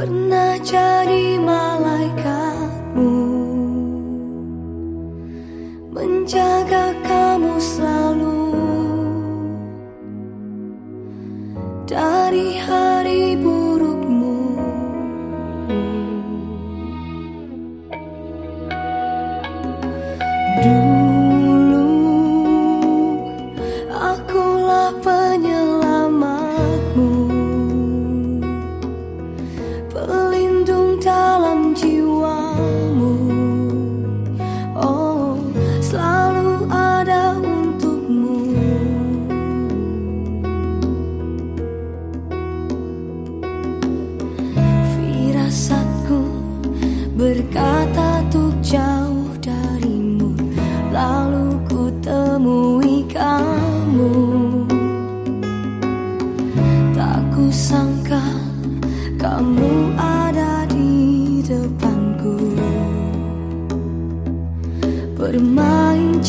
pernah jadi malaikatmu. Menjaga kamu selalu. Dari hari burukmu. Dulu akulah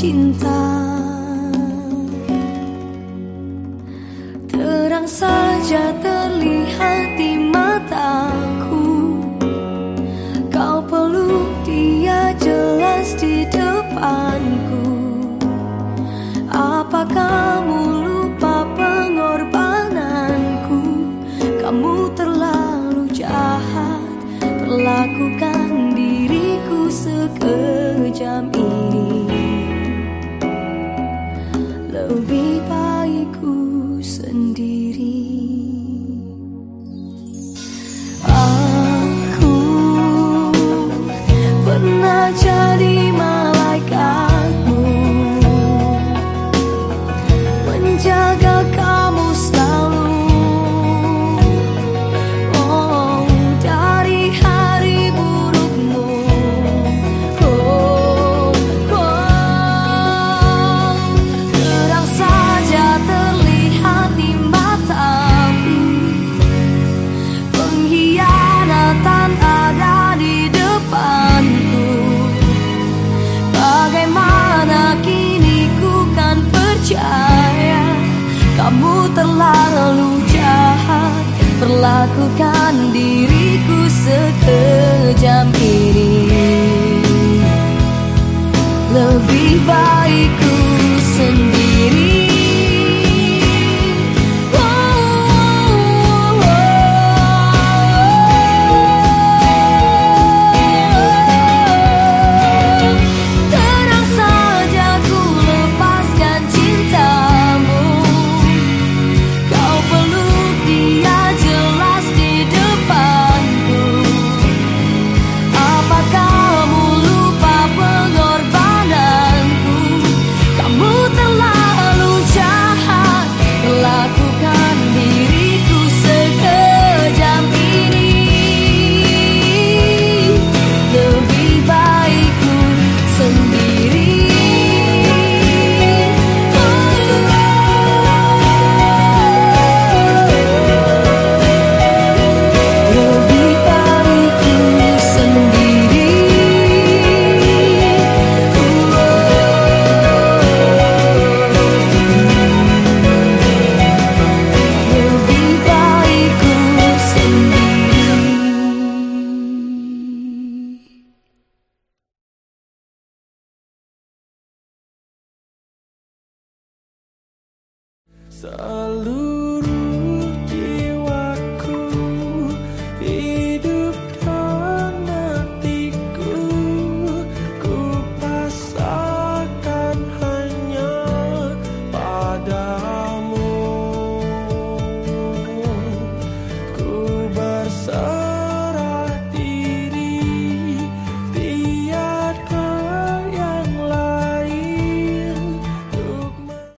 cinta. Terang saja terlihat di mataku. Kau peluk dia jelas di depanku. Apa kamu lupa pengorbananku? Kamu terlalu jahat Perlakukan diriku sekejam ini. terlalu jahat Perlakukan diriku sekejam ini. Lebih baik Salud.